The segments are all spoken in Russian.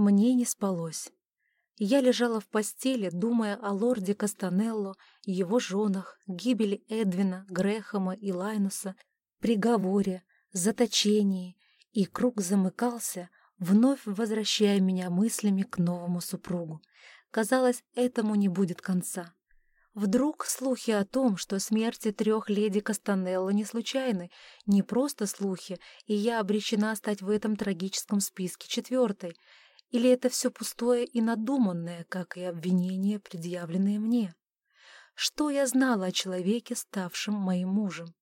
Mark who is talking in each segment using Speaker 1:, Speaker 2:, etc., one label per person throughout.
Speaker 1: Мне не спалось. Я лежала в постели, думая о лорде Кастанелло, его женах, гибели Эдвина, Грехама и Лайнуса, приговоре, заточении, и круг замыкался, вновь возвращая меня мыслями к новому супругу. Казалось, этому не будет конца. Вдруг слухи о том, что смерти трех леди Кастанелло не случайны, не просто слухи, и я обречена стать в этом трагическом списке четвертой — или это все пустое и надуманное, как и обвинения, предъявленные мне? Что я знала о человеке, ставшем моим мужем?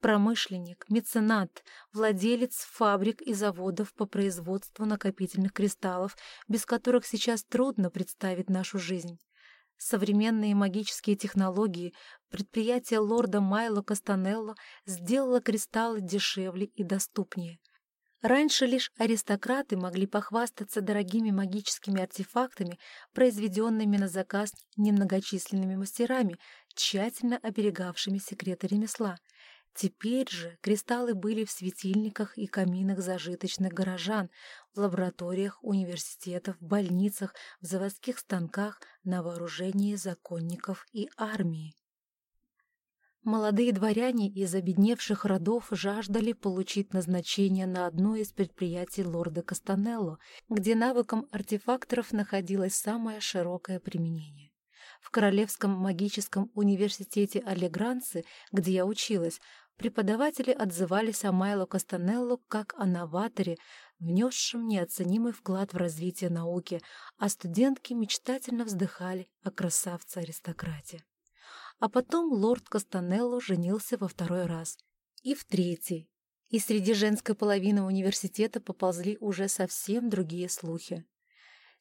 Speaker 1: Промышленник, меценат, владелец фабрик и заводов по производству накопительных кристаллов, без которых сейчас трудно представить нашу жизнь. Современные магические технологии, предприятие лорда Майло Кастанелло сделало кристаллы дешевле и доступнее. Раньше лишь аристократы могли похвастаться дорогими магическими артефактами, произведенными на заказ немногочисленными мастерами, тщательно оберегавшими секреты ремесла. Теперь же кристаллы были в светильниках и каминах зажиточных горожан, в лабораториях университетов, больницах, в заводских станках, на вооружении законников и армии. Молодые дворяне из обедневших родов жаждали получить назначение на одно из предприятий лорда Кастанелло, где навыкам артефакторов находилось самое широкое применение. В Королевском магическом университете Аллегранцы, где я училась, преподаватели отзывались о Майло Кастанелло как о новаторе, внесшем неоценимый вклад в развитие науки, а студентки мечтательно вздыхали о красавце-аристократе. А потом лорд Кастанелло женился во второй раз. И в третий. И среди женской половины университета поползли уже совсем другие слухи.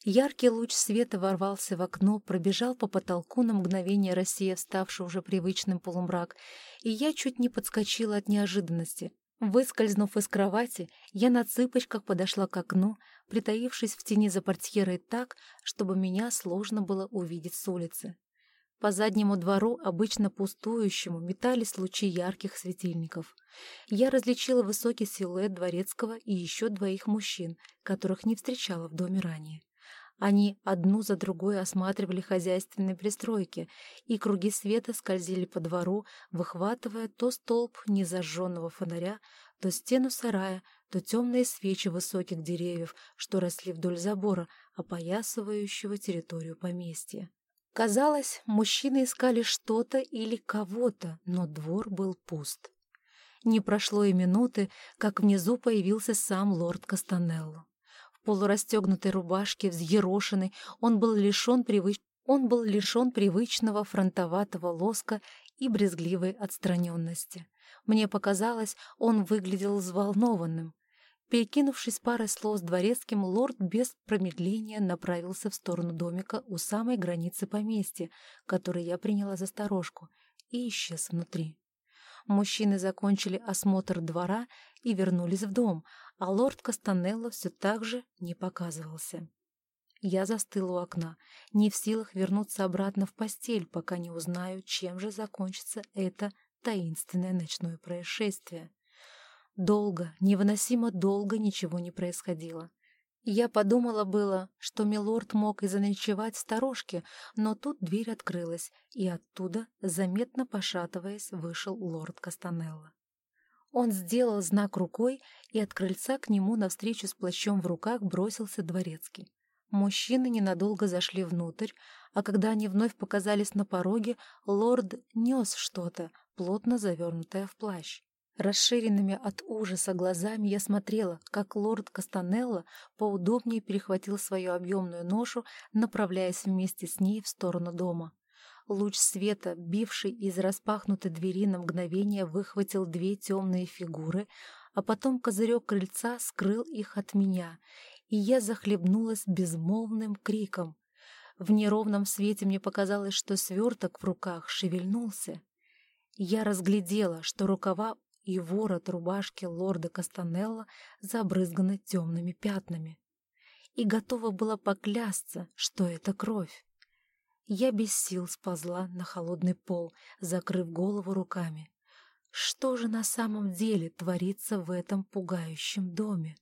Speaker 1: Яркий луч света ворвался в окно, пробежал по потолку на мгновение Россия, ставший уже привычным полумрак, и я чуть не подскочила от неожиданности. Выскользнув из кровати, я на цыпочках подошла к окну, притаившись в тени за портьерой так, чтобы меня сложно было увидеть с улицы. По заднему двору, обычно пустующему, метались лучи ярких светильников. Я различила высокий силуэт дворецкого и еще двоих мужчин, которых не встречала в доме ранее. Они одну за другой осматривали хозяйственные пристройки, и круги света скользили по двору, выхватывая то столб незажженного фонаря, то стену сарая, то темные свечи высоких деревьев, что росли вдоль забора, опоясывающего территорию поместья. Казалось, мужчины искали что-то или кого-то, но двор был пуст. Не прошло и минуты, как внизу появился сам лорд Кастанелло. В полурастегнутой рубашке, взъерошенный, он был лишен привыч... Он был лишен привычного фронтоватого лоска и брезгливой отстраненности. Мне показалось, он выглядел взволнованным. Перекинувшись парой слов с дворецким, лорд без промедления направился в сторону домика у самой границы поместья, который я приняла за сторожку, и исчез внутри. Мужчины закончили осмотр двора и вернулись в дом, а лорд Кастанелло все так же не показывался. Я застыла у окна, не в силах вернуться обратно в постель, пока не узнаю, чем же закончится это таинственное ночное происшествие. Долго, невыносимо долго ничего не происходило. Я подумала было, что милорд мог и заночевать в сторожке, но тут дверь открылась, и оттуда, заметно пошатываясь, вышел лорд Кастанелло. Он сделал знак рукой, и от крыльца к нему навстречу с плащом в руках бросился дворецкий. Мужчины ненадолго зашли внутрь, а когда они вновь показались на пороге, лорд нес что-то, плотно завернутое в плащ. Расширенными от ужаса глазами я смотрела, как лорд Кастанелло поудобнее перехватил свою объемную ношу, направляясь вместе с ней в сторону дома. Луч света, бивший из распахнутой двери на мгновение, выхватил две темные фигуры, а потом козырек крыльца скрыл их от меня, и я захлебнулась безмолвным криком. В неровном свете мне показалось, что сверток в руках шевельнулся. Я разглядела, что рукава и ворот рубашки лорда Кастанелла забрызганы темными пятнами. И готова была поклясться, что это кровь. Я без сил сползла на холодный пол, закрыв голову руками. Что же на самом деле творится в этом пугающем доме?